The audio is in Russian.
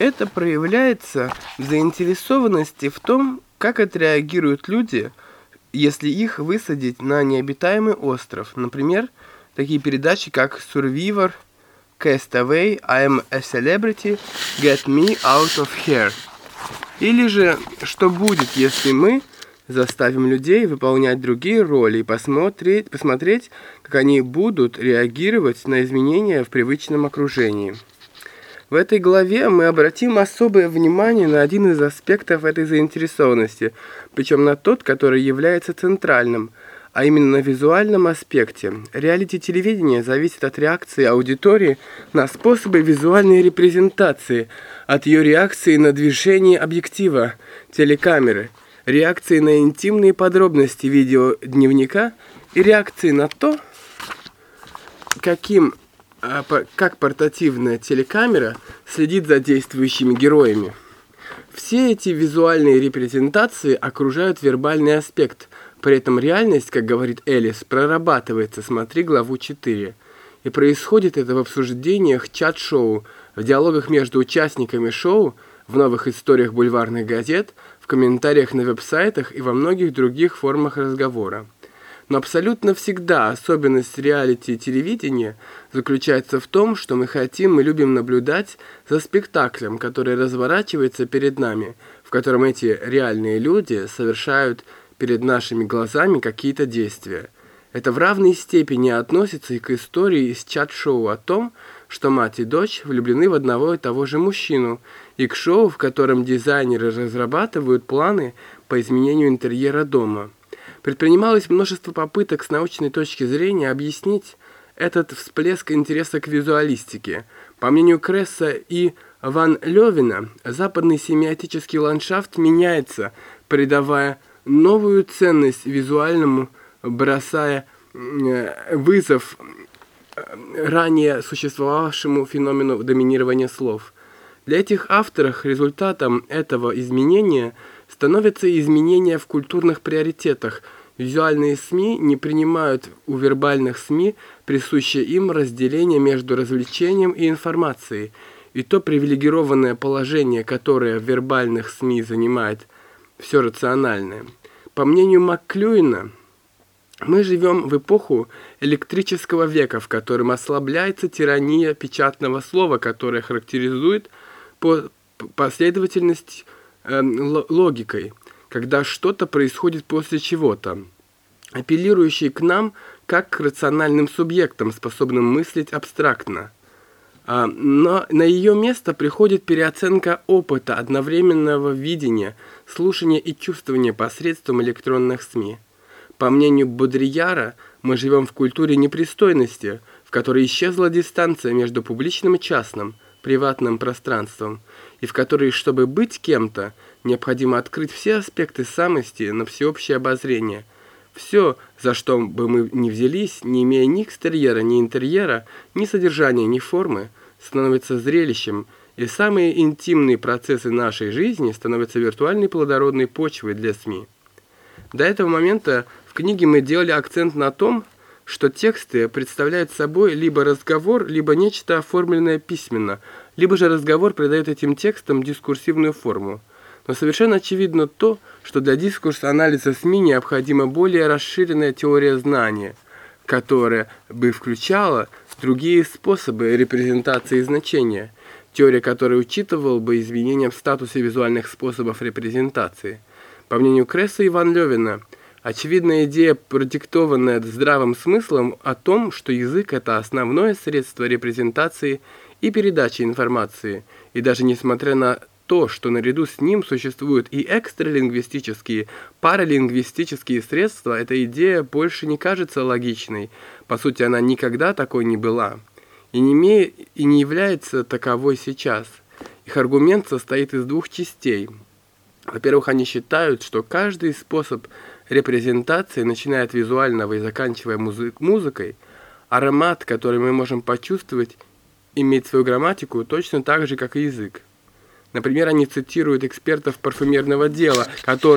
Это проявляется в заинтересованности в том, как отреагируют люди, если их высадить на необитаемый остров. Например, такие передачи, как Survivor, Castaway, I'm a Celebrity, Get Me Out of Here. Или же, что будет, если мы заставим людей выполнять другие роли и посмотреть, посмотреть, как они будут реагировать на изменения в привычном окружении. В этой главе мы обратим особое внимание на один из аспектов этой заинтересованности, причем на тот, который является центральным, а именно на визуальном аспекте. Реалити-телевидение зависит от реакции аудитории на способы визуальной репрезентации, от ее реакции на движение объектива, телекамеры – реакции на интимные подробности видеодневника и реакции на то, каким, как портативная телекамера следит за действующими героями. Все эти визуальные репрезентации окружают вербальный аспект, при этом реальность, как говорит Элис, прорабатывается, смотри главу 4. И происходит это в обсуждениях чат-шоу, в диалогах между участниками шоу, в новых историях бульварных газет – комментариях на веб-сайтах и во многих других формах разговора. Но абсолютно всегда особенность реалити телевидения заключается в том, что мы хотим и любим наблюдать за спектаклем, который разворачивается перед нами, в котором эти реальные люди совершают перед нашими глазами какие-то действия. Это в равной степени относится и к истории из чат-шоу о том, что мать и дочь влюблены в одного и того же мужчину, и к шоу, в котором дизайнеры разрабатывают планы по изменению интерьера дома. Предпринималось множество попыток с научной точки зрения объяснить этот всплеск интереса к визуалистике. По мнению Кресса и Ван Левина, западный семиотический ландшафт меняется, придавая новую ценность визуальному, бросая э, вызов ранее существовавшему феномену доминирования слов. Для этих авторов результатом этого изменения становятся изменения в культурных приоритетах. Визуальные СМИ не принимают у вербальных СМИ присущее им разделение между развлечением и информацией, и то привилегированное положение, которое в вербальных СМИ занимает все рациональное. По мнению Макклюина, мы живем в эпоху электрического века, в котором ослабляется тирания печатного слова, которая характеризует по последовательность э, логикой, когда что-то происходит после чего-то, апеллирующий к нам как к рациональным субъектам, способным мыслить абстрактно. А, но на ее место приходит переоценка опыта, одновременного видения, слушания и чувствования посредством электронных СМИ. По мнению Бодрияра, мы живем в культуре непристойности, в которой исчезла дистанция между публичным и частным, приватным пространством, и в которой, чтобы быть кем-то, необходимо открыть все аспекты самости на всеобщее обозрение. Все, за что бы мы ни взялись, не имея ни экстерьера, ни интерьера, ни содержания, ни формы, становится зрелищем, и самые интимные процессы нашей жизни становятся виртуальной плодородной почвой для СМИ. До этого момента в книге мы делали акцент на том, что тексты представляют собой либо разговор, либо нечто оформленное письменно, либо же разговор придает этим текстам дискурсивную форму. Но совершенно очевидно то, что для дискурса анализа СМИ необходима более расширенная теория знания, которая бы включала другие способы репрезентации значения, теория которой учитывала бы изменения в статусе визуальных способов репрезентации. По мнению Кресса и Ван Левина, Очевидная идея, продиктованная здравым смыслом о том, что язык – это основное средство репрезентации и передачи информации, и даже несмотря на то, что наряду с ним существуют и экстралингвистические, паралингвистические средства, эта идея больше не кажется логичной. По сути, она никогда такой не была. И не, име... и не является таковой сейчас. Их аргумент состоит из двух частей. Во-первых, они считают, что каждый способ репрезентации, начиная от визуального и заканчивая музык музыкой, аромат, который мы можем почувствовать, имеет свою грамматику точно так же, как и язык. Например, они цитируют экспертов парфюмерного дела, которые